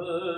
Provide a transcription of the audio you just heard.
But